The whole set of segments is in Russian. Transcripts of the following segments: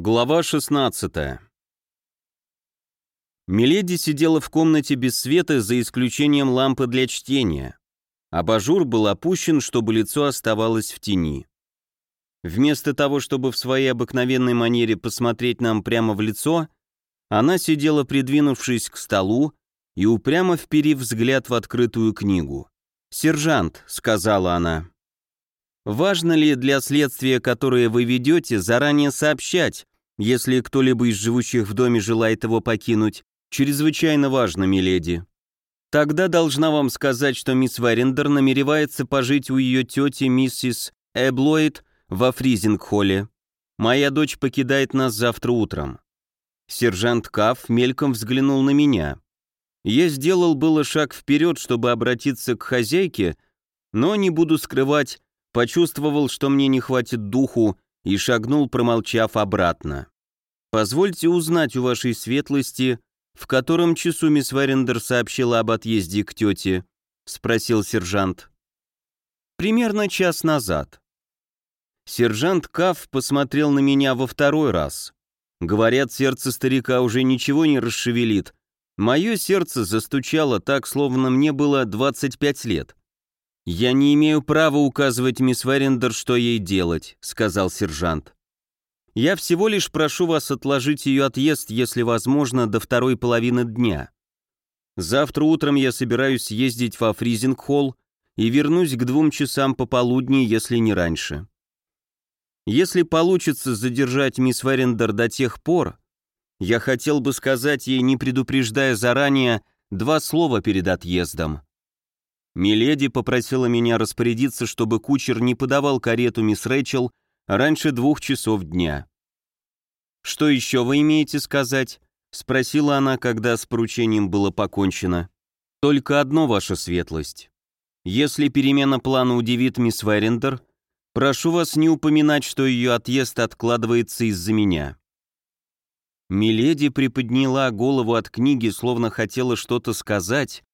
Глава 16 Миледи сидела в комнате без света за исключением лампы для чтения. Абажур был опущен, чтобы лицо оставалось в тени. Вместо того, чтобы в своей обыкновенной манере посмотреть нам прямо в лицо, она сидела, придвинувшись к столу и упрямо вперив взгляд в открытую книгу. «Сержант», — сказала она, — «важно ли для следствия, которое вы ведете, заранее сообщать, если кто-либо из живущих в доме желает его покинуть? Чрезвычайно важно, миледи». Тогда должна вам сказать, что мисс Варендер намеревается пожить у ее тети миссис Эблоид во Фризинг-холле. Моя дочь покидает нас завтра утром. Сержант Каф мельком взглянул на меня. Я сделал было шаг вперед, чтобы обратиться к хозяйке, но, не буду скрывать, почувствовал, что мне не хватит духу, и шагнул, промолчав обратно. «Позвольте узнать у вашей светлости, в котором часу мисс Варендер сообщила об отъезде к тете?» — спросил сержант. «Примерно час назад». Сержант Каф посмотрел на меня во второй раз. Говорят, сердце старика уже ничего не расшевелит. Мое сердце застучало так, словно мне было 25 лет. «Я не имею права указывать мисс Верендер, что ей делать», — сказал сержант. «Я всего лишь прошу вас отложить ее отъезд, если возможно, до второй половины дня. Завтра утром я собираюсь ездить во Фризинг-холл и вернусь к двум часам пополудни, если не раньше. Если получится задержать мисс Верендер до тех пор, я хотел бы сказать ей, не предупреждая заранее, два слова перед отъездом. Миледи попросила меня распорядиться, чтобы кучер не подавал карету мисс Рэйчел раньше двух часов дня. «Что еще вы имеете сказать?» — спросила она, когда с поручением было покончено. «Только одно, ваша светлость. Если перемена плана удивит мисс Верендер, Прошу вас не упоминать, что ее отъезд откладывается из-за меня». Миледи приподняла голову от книги, словно хотела что-то сказать,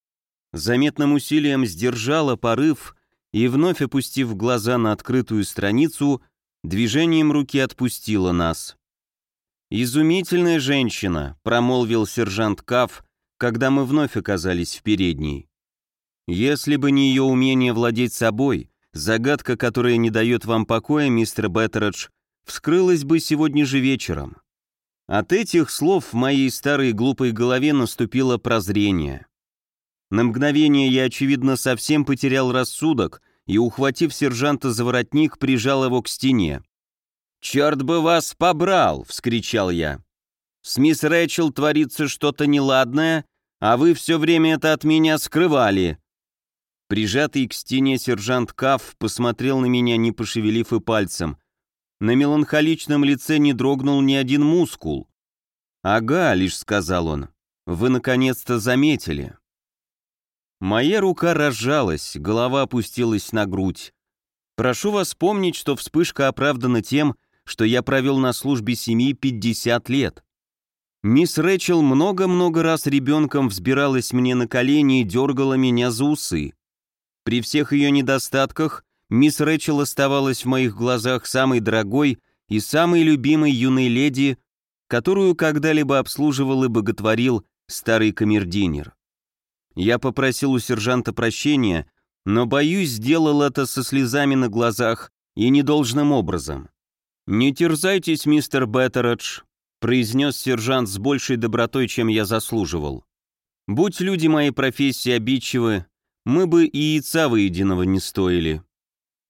заметным усилием сдержала порыв и, вновь опустив глаза на открытую страницу, движением руки отпустила нас. «Изумительная женщина», — промолвил сержант Каф, когда мы вновь оказались в передней. «Если бы не ее умение владеть собой, Загадка, которая не дает вам покоя, мистер Беттередж, вскрылась бы сегодня же вечером. От этих слов в моей старой глупой голове наступило прозрение. На мгновение я, очевидно, совсем потерял рассудок и, ухватив сержанта за воротник, прижал его к стене. «Черт бы вас побрал!» — вскричал я. «С мисс Рэчел творится что-то неладное, а вы все время это от меня скрывали. Прижатый к стене сержант Каф посмотрел на меня, не пошевелив и пальцем. На меланхоличном лице не дрогнул ни один мускул. «Ага», — лишь сказал он, — «вы наконец-то заметили». Моя рука разжалась, голова опустилась на грудь. Прошу вас помнить, что вспышка оправдана тем, что я провел на службе семьи 50 лет. Мисс Рэчел много-много раз ребенком взбиралась мне на колени и дергала меня за усы. При всех ее недостатках мисс Рэчел оставалась в моих глазах самой дорогой и самой любимой юной леди, которую когда-либо обслуживал и боготворил старый камердинер. Я попросил у сержанта прощения, но, боюсь, сделал это со слезами на глазах и недолжным образом. «Не терзайтесь, мистер Беттередж», — произнес сержант с большей добротой, чем я заслуживал. «Будь люди моей профессии обидчивы, мы бы и яйца выеденного не стоили.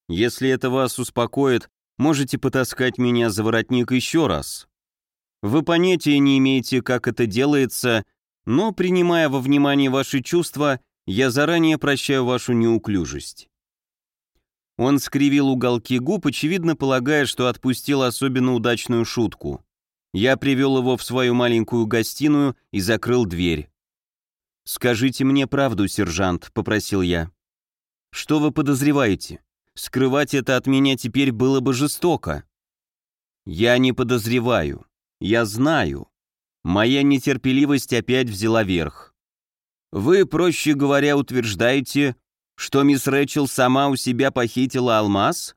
Если это вас успокоит, можете потаскать меня за воротник еще раз. Вы понятия не имеете, как это делается, но, принимая во внимание ваши чувства, я заранее прощаю вашу неуклюжесть». Он скривил уголки губ, очевидно полагая, что отпустил особенно удачную шутку. Я привел его в свою маленькую гостиную и закрыл дверь. «Скажите мне правду, сержант», — попросил я. «Что вы подозреваете? Скрывать это от меня теперь было бы жестоко». «Я не подозреваю. Я знаю». Моя нетерпеливость опять взяла верх. «Вы, проще говоря, утверждаете, что мисс Рэчел сама у себя похитила алмаз?»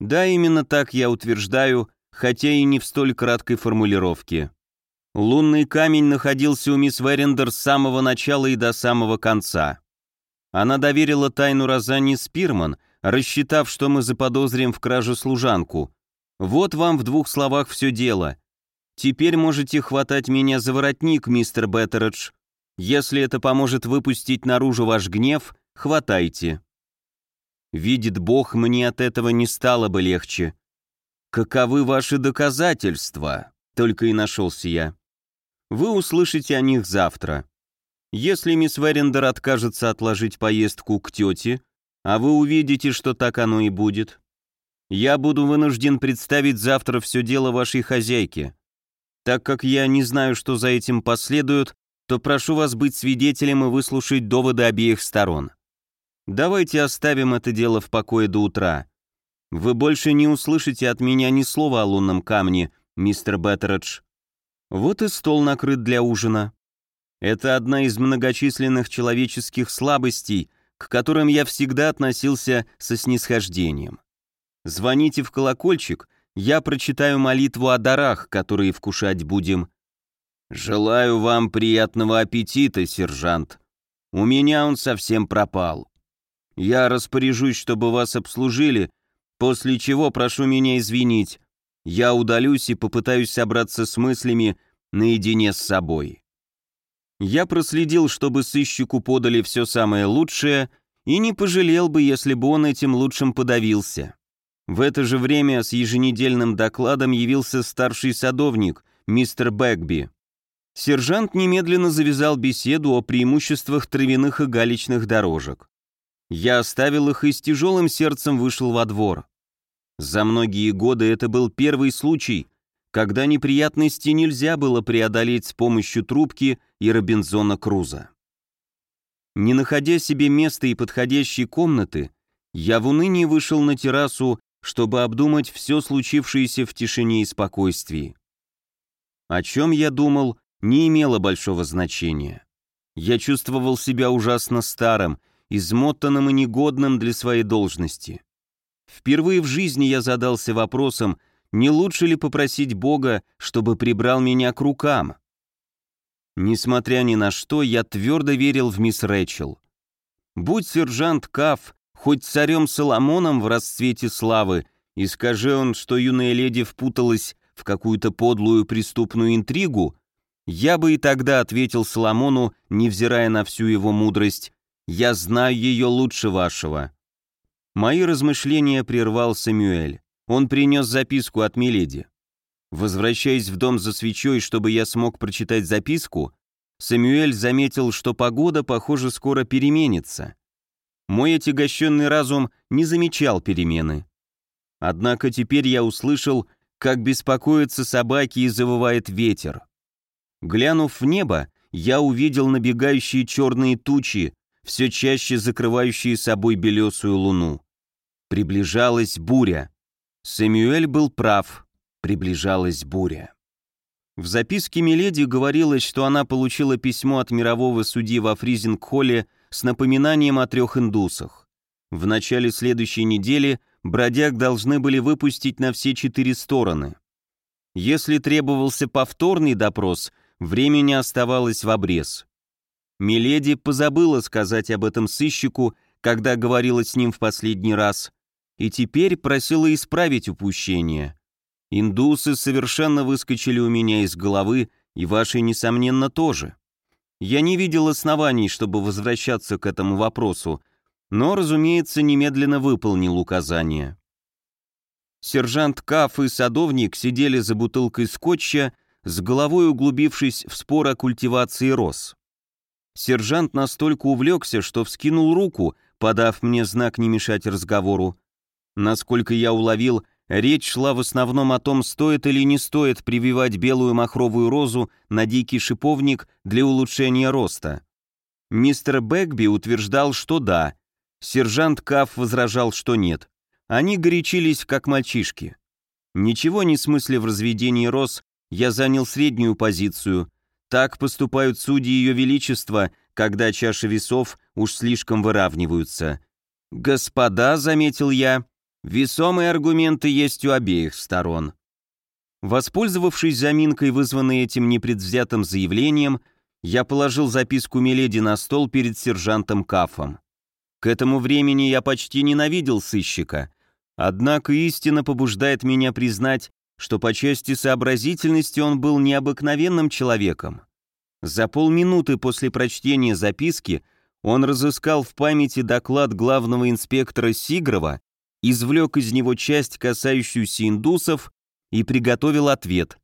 «Да, именно так я утверждаю, хотя и не в столь краткой формулировке. Лунный камень находился у мисс Верендер с самого начала и до самого конца. Она доверила тайну Розанне Спирман, рассчитав, что мы заподозрим в краже служанку. Вот вам в двух словах все дело. Теперь можете хватать меня за воротник, мистер Беттередж. Если это поможет выпустить наружу ваш гнев, хватайте. Видит Бог, мне от этого не стало бы легче. Каковы ваши доказательства? Только и нашелся я. Вы услышите о них завтра. Если мисс Верендер откажется отложить поездку к тете, а вы увидите, что так оно и будет, я буду вынужден представить завтра все дело вашей хозяйке. Так как я не знаю, что за этим последует, то прошу вас быть свидетелем и выслушать доводы обеих сторон. Давайте оставим это дело в покое до утра. Вы больше не услышите от меня ни слова о лунном камне, мистер Беттередж. Вот и стол накрыт для ужина. Это одна из многочисленных человеческих слабостей, к которым я всегда относился со снисхождением. Звоните в колокольчик, я прочитаю молитву о дарах, которые вкушать будем. Желаю вам приятного аппетита, сержант. У меня он совсем пропал. Я распоряжусь, чтобы вас обслужили, после чего прошу меня извинить. Я удалюсь и попытаюсь собраться с мыслями наедине с собой. Я проследил, чтобы сыщику подали все самое лучшее, и не пожалел бы, если бы он этим лучшим подавился. В это же время с еженедельным докладом явился старший садовник, мистер Бэкби. Сержант немедленно завязал беседу о преимуществах травяных и галечных дорожек. Я оставил их и с тяжелым сердцем вышел во двор. За многие годы это был первый случай, когда неприятности нельзя было преодолеть с помощью трубки и Робинзона Круза. Не находя себе места и подходящей комнаты, я в унынии вышел на террасу чтобы обдумать все случившееся в тишине и спокойствии. О чем я думал, не имело большого значения. Я чувствовал себя ужасно старым, измотанным и негодным для своей должности. Впервые в жизни я задался вопросом, не лучше ли попросить Бога, чтобы прибрал меня к рукам. Несмотря ни на что, я твердо верил в мисс Рэчел. Будь сержант Каф Хоть царем Соломоном в расцвете славы, и скажи он, что юная леди впуталась в какую-то подлую преступную интригу, я бы и тогда ответил Соломону, невзирая на всю его мудрость, «Я знаю ее лучше вашего». Мои размышления прервал Самюэль. Он принес записку от Миледи. Возвращаясь в дом за свечой, чтобы я смог прочитать записку, Самюэль заметил, что погода, похоже, скоро переменится. Мой отягощенный разум не замечал перемены. Однако теперь я услышал, как беспокоятся собаки и завывает ветер. Глянув в небо, я увидел набегающие черные тучи, все чаще закрывающие собой белесую луну. Приближалась буря. Сэмюэль был прав, приближалась буря. В записке Миледи говорилось, что она получила письмо от мирового судьи во Фризинг-холле с напоминанием о трех индусах. В начале следующей недели бродяг должны были выпустить на все четыре стороны. Если требовался повторный допрос, времени оставалось в обрез. Миледи позабыла сказать об этом сыщику, когда говорила с ним в последний раз, и теперь просила исправить упущение. Индусы совершенно выскочили у меня из головы, и ваши, несомненно, тоже. Я не видел оснований, чтобы возвращаться к этому вопросу, но, разумеется, немедленно выполнил указание. Сержант Каф и садовник сидели за бутылкой скотча, с головой углубившись в спор о культивации роз. Сержант настолько увлекся, что вскинул руку, подав мне знак не мешать разговору. Насколько я уловил, Речь шла в основном о том, стоит или не стоит прививать белую махровую розу на дикий шиповник для улучшения роста. Мистер Бэкби утверждал, что да. Сержант Каф возражал, что нет. Они горячились, как мальчишки. Ничего не смысле в разведении роз, я занял среднюю позицию. Так поступают судьи Ее Величества, когда чаши весов уж слишком выравниваются. «Господа», — заметил я, Весомые аргументы есть у обеих сторон. Воспользовавшись заминкой, вызванной этим непредвзятым заявлением, я положил записку Миледи на стол перед сержантом Кафом. К этому времени я почти ненавидел сыщика, однако истина побуждает меня признать, что по части сообразительности он был необыкновенным человеком. За полминуты после прочтения записки он разыскал в памяти доклад главного инспектора Сигрова, извлек из него часть, касающуюся индусов, и приготовил ответ.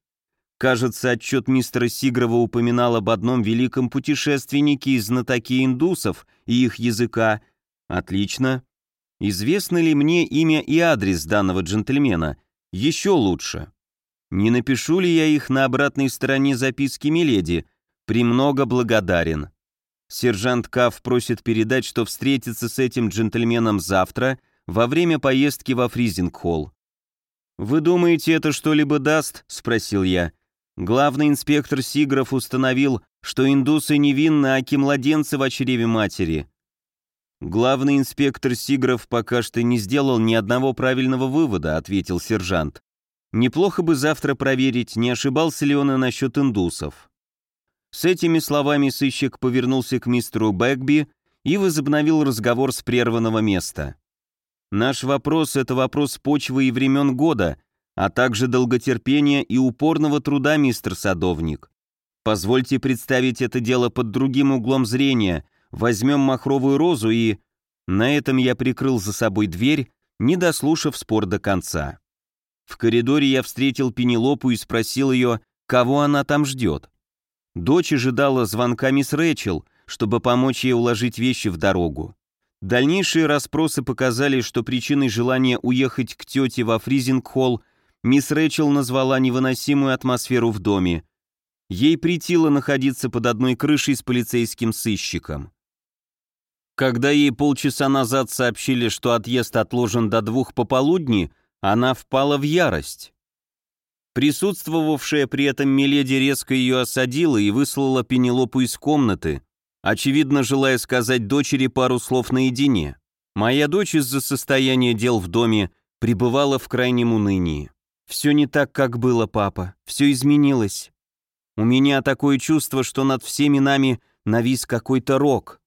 Кажется, отчет мистера Сигрова упоминал об одном великом путешественнике из знатоки индусов и их языка. Отлично. Известно ли мне имя и адрес данного джентльмена? Еще лучше. Не напишу ли я их на обратной стороне записки Миледи? Премного благодарен. Сержант Каф просит передать, что встретится с этим джентльменом завтра во время поездки во Фризинг-холл. «Вы думаете, это что-либо даст?» — спросил я. Главный инспектор Сигров установил, что индусы невинны, аки младенцы в чреве матери. Главный инспектор Сигров пока что не сделал ни одного правильного вывода, ответил сержант. Неплохо бы завтра проверить, не ошибался ли он и насчет индусов. С этими словами сыщик повернулся к мистеру Бэгби и возобновил разговор с прерванного места. Наш вопрос — это вопрос почвы и времен года, а также долготерпения и упорного труда, мистер Садовник. Позвольте представить это дело под другим углом зрения. Возьмем махровую розу и... На этом я прикрыл за собой дверь, не дослушав спор до конца. В коридоре я встретил Пенелопу и спросил ее, кого она там ждет. Дочь ожидала звонка мисс Рэчел, чтобы помочь ей уложить вещи в дорогу. Дальнейшие расспросы показали, что причиной желания уехать к тете во Фризинг-холл мисс Рэчел назвала невыносимую атмосферу в доме. Ей притило находиться под одной крышей с полицейским сыщиком. Когда ей полчаса назад сообщили, что отъезд отложен до двух пополудни, она впала в ярость. Присутствовавшая при этом Миледи резко ее осадила и выслала Пенелопу из комнаты, очевидно, желая сказать дочери пару слов наедине. Моя дочь из-за состояния дел в доме пребывала в крайнем унынии. «Все не так, как было, папа. Все изменилось. У меня такое чувство, что над всеми нами навис какой-то рок».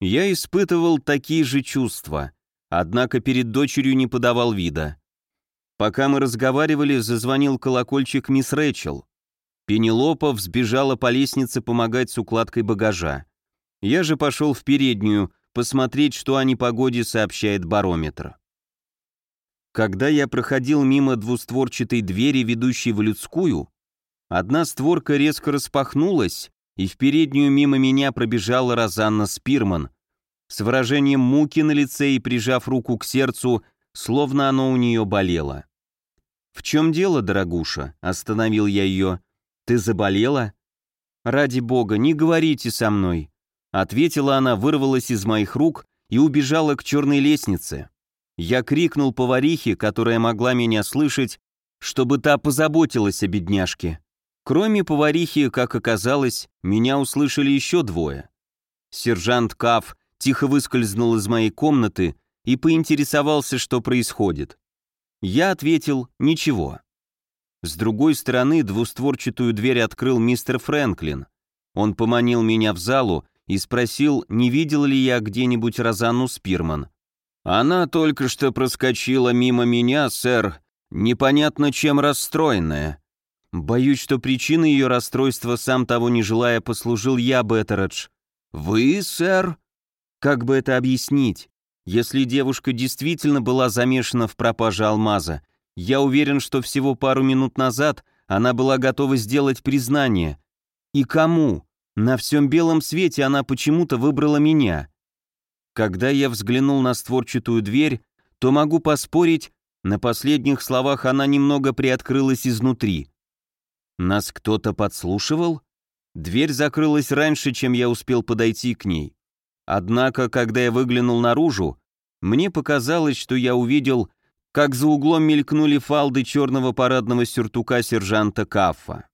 Я испытывал такие же чувства, однако перед дочерью не подавал вида. Пока мы разговаривали, зазвонил колокольчик мисс Рэчел. Пенелопа взбежала по лестнице помогать с укладкой багажа. Я же пошел в переднюю, посмотреть, что о непогоде сообщает барометр. Когда я проходил мимо двустворчатой двери, ведущей в людскую, одна створка резко распахнулась, и в переднюю мимо меня пробежала Розанна Спирман, с выражением муки на лице и прижав руку к сердцу, словно оно у нее болело. «В чем дело, дорогуша?» — остановил я ее. «Ты заболела?» «Ради бога, не говорите со мной!» Ответила она, вырвалась из моих рук и убежала к черной лестнице. Я крикнул поварихе, которая могла меня слышать, чтобы та позаботилась о бедняжке. Кроме поварихи, как оказалось, меня услышали еще двое. Сержант Каф тихо выскользнул из моей комнаты и поинтересовался, что происходит. Я ответил «ничего». С другой стороны двустворчатую дверь открыл мистер Фрэнклин. Он поманил меня в залу и спросил, не видел ли я где-нибудь Розанну Спирман. «Она только что проскочила мимо меня, сэр, непонятно чем расстроенная. Боюсь, что причиной ее расстройства, сам того не желая, послужил я, Беттередж. Вы, сэр?» Как бы это объяснить? Если девушка действительно была замешана в пропаже алмаза, я уверен, что всего пару минут назад она была готова сделать признание. И кому? На всем белом свете она почему-то выбрала меня. Когда я взглянул на створчатую дверь, то могу поспорить, на последних словах она немного приоткрылась изнутри. Нас кто-то подслушивал? Дверь закрылась раньше, чем я успел подойти к ней. Однако, когда я выглянул наружу, мне показалось, что я увидел как за углом мелькнули фалды черного парадного сюртука сержанта Каффа.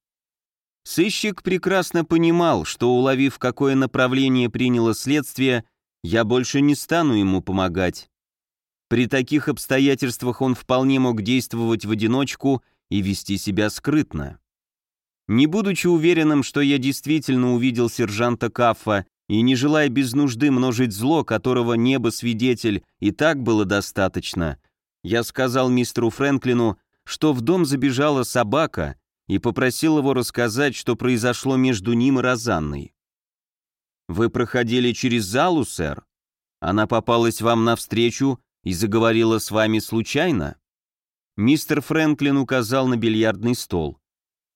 Сыщик прекрасно понимал, что, уловив, какое направление приняло следствие, я больше не стану ему помогать. При таких обстоятельствах он вполне мог действовать в одиночку и вести себя скрытно. Не будучи уверенным, что я действительно увидел сержанта Каффа и не желая без нужды множить зло, которого небо свидетель и так было достаточно, я сказал мистеру Фрэнклину, что в дом забежала собака и попросил его рассказать, что произошло между ним и Розанной. «Вы проходили через залу, сэр? Она попалась вам навстречу и заговорила с вами случайно?» Мистер Фрэнклин указал на бильярдный стол.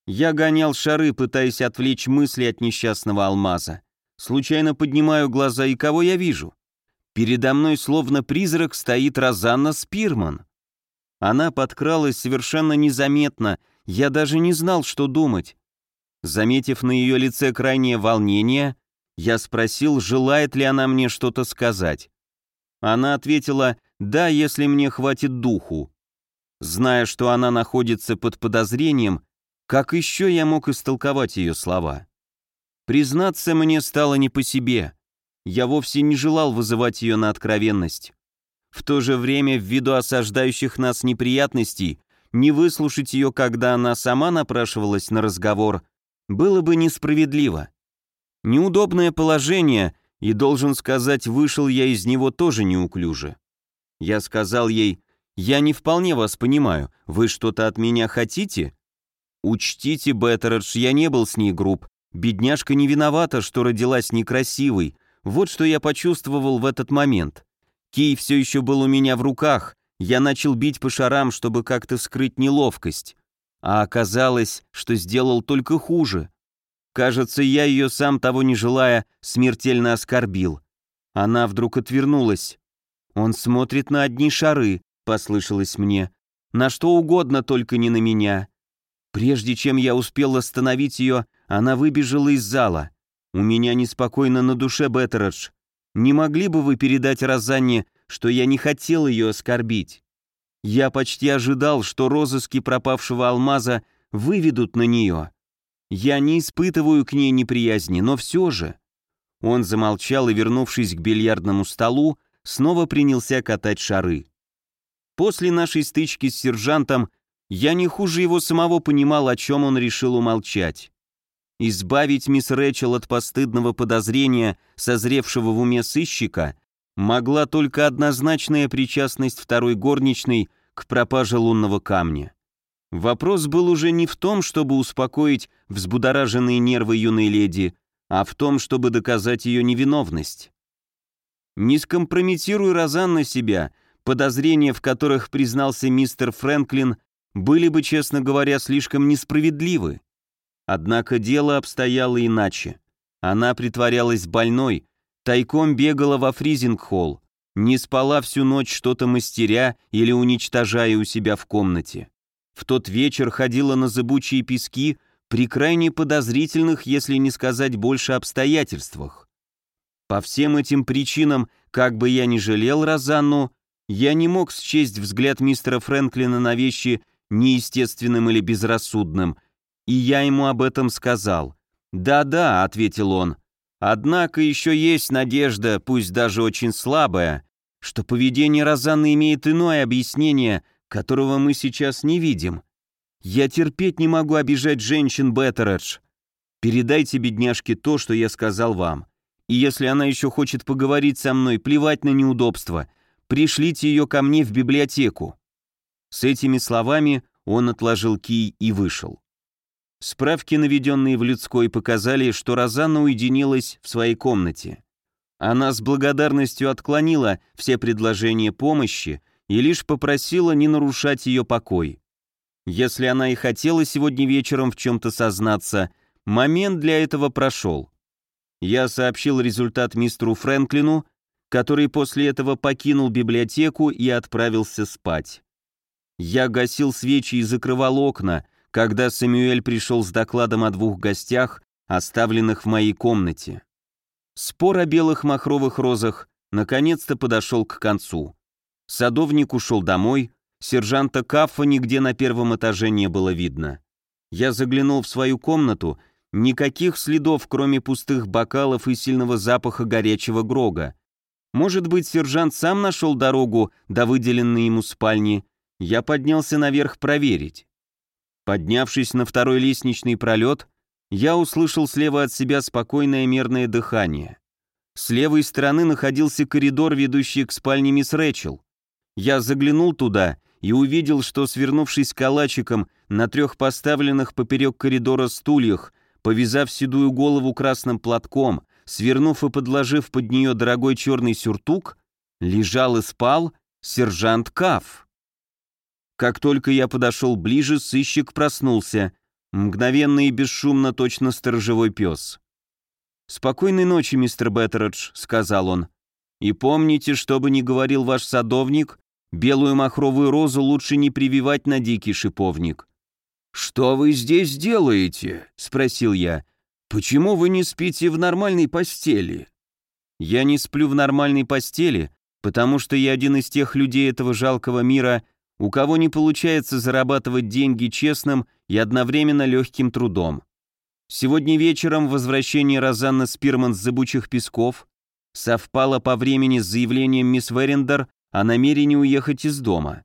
Я гонял шары, пытаясь отвлечь мысли от несчастного алмаза. Случайно поднимаю глаза, и кого я вижу? Передо мной словно призрак стоит Розанна Спирман. Она подкралась совершенно незаметно, я даже не знал, что думать. Заметив на ее лице крайнее волнение, я спросил, желает ли она мне что-то сказать. Она ответила «да, если мне хватит духу». Зная, что она находится под подозрением, как еще я мог истолковать ее слова? Признаться, мне стало не по себе. Я вовсе не желал вызывать ее на откровенность. В то же время, ввиду осаждающих нас неприятностей, не выслушать ее, когда она сама напрашивалась на разговор, было бы несправедливо. Неудобное положение, и, должен сказать, вышел я из него тоже неуклюже. Я сказал ей, «Я не вполне вас понимаю. Вы что-то от меня хотите?» «Учтите, Беттередж, я не был с ней груб. Бедняжка не виновата, что родилась некрасивой. Вот что я почувствовал в этот момент. Кий все еще был у меня в руках. Я начал бить по шарам, чтобы как-то скрыть неловкость. А оказалось, что сделал только хуже. Кажется, я ее, сам того не желая, смертельно оскорбил. Она вдруг отвернулась. «Он смотрит на одни шары», — послышалось мне. «На что угодно, только не на меня». Прежде чем я успел остановить ее, она выбежала из зала. У меня неспокойно на душе, Беттередж. Не могли бы вы передать Розанне, что я не хотел ее оскорбить? Я почти ожидал, что розыски пропавшего алмаза выведут на нее. Я не испытываю к ней неприязни, но все же. Он замолчал и, вернувшись к бильярдному столу, снова принялся катать шары. После нашей стычки с сержантом я не хуже его самого понимал, о чем он решил умолчать. Избавить мисс Рэчел от постыдного подозрения, созревшего в уме сыщика, могла только однозначная причастность второй горничной к пропаже лунного камня. Вопрос был уже не в том, чтобы успокоить взбудораженные нервы юной леди, а в том, чтобы доказать ее невиновность. Не скомпрометируй Розан себя, подозрения, в которых признался мистер Фрэнклин, были бы, честно говоря, слишком несправедливы. Однако дело обстояло иначе. Она притворялась больной, тайком бегала во фризинг-холл, не спала всю ночь что-то мастеря или уничтожая у себя в комнате. В тот вечер ходила на зыбучие пески при крайне подозрительных, если не сказать больше, обстоятельствах. По всем этим причинам, как бы я ни жалел Розанну, я не мог счесть взгляд мистера Фрэнклина на вещи неестественным или безрассудным – и я ему об этом сказал. «Да-да», — ответил он, — «однако еще есть надежда, пусть даже очень слабая, что поведение Розанны имеет иное объяснение, которого мы сейчас не видим. Я терпеть не могу обижать женщин, Беттередж. Передайте бедняжке то, что я сказал вам. И если она еще хочет поговорить со мной, плевать на неудобства, пришлите ее ко мне в библиотеку». С этими словами он отложил кий и вышел. Справки, наведенные в людской, показали, что Розанна уединилась в своей комнате. Она с благодарностью отклонила все предложения помощи и лишь попросила не нарушать ее покой. Если она и хотела сегодня вечером в чем-то сознаться, момент для этого прошел. Я сообщил результат мистеру Фрэнклину, который после этого покинул библиотеку и отправился спать. Я гасил свечи и закрывал окна, когда Сэмюэль пришел с докладом о двух гостях, оставленных в моей комнате. Спор о белых махровых розах наконец-то подошел к концу. Садовник ушел домой, сержанта Каффа нигде на первом этаже не было видно. Я заглянул в свою комнату, никаких следов, кроме пустых бокалов и сильного запаха горячего грога. Может быть, сержант сам нашел дорогу до выделенной ему спальни, я поднялся наверх проверить. Поднявшись на второй лестничный пролет, я услышал слева от себя спокойное мерное дыхание. С левой стороны находился коридор, ведущий к спальне мисс Рэчел. Я заглянул туда и увидел, что, свернувшись калачиком на трех поставленных поперек коридора стульях, повязав седую голову красным платком, свернув и подложив под нее дорогой черный сюртук, лежал и спал сержант Каф. Как только я подошел ближе, сыщик проснулся, мгновенно и бесшумно, точно сторожевой пес. «Спокойной ночи, мистер Беттередж», — сказал он. «И помните, что бы ни говорил ваш садовник, белую махровую розу лучше не прививать на дикий шиповник». «Что вы здесь делаете?» — спросил я. «Почему вы не спите в нормальной постели?» «Я не сплю в нормальной постели, потому что я один из тех людей этого жалкого мира, у кого не получается зарабатывать деньги честным и одновременно легким трудом. Сегодня вечером возвращение Розанны Спирман с зыбучих песков совпало по времени с заявлением мисс Верендер о намерении уехать из дома.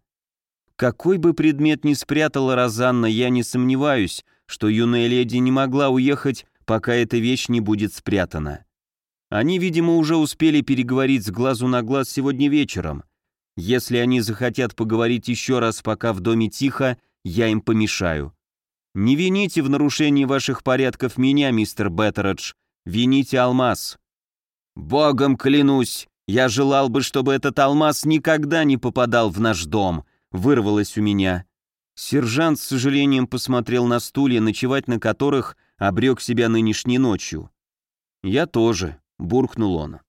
Какой бы предмет ни спрятала Розанна, я не сомневаюсь, что юная леди не могла уехать, пока эта вещь не будет спрятана. Они, видимо, уже успели переговорить с глазу на глаз сегодня вечером. Если они захотят поговорить еще раз, пока в доме тихо, я им помешаю. Не вините в нарушении ваших порядков меня, мистер Беттередж, вините алмаз. Богом клянусь, я желал бы, чтобы этот алмаз никогда не попадал в наш дом, вырвалось у меня. Сержант с сожалением посмотрел на стулья, ночевать на которых обрек себя нынешней ночью. Я тоже, буркнул он.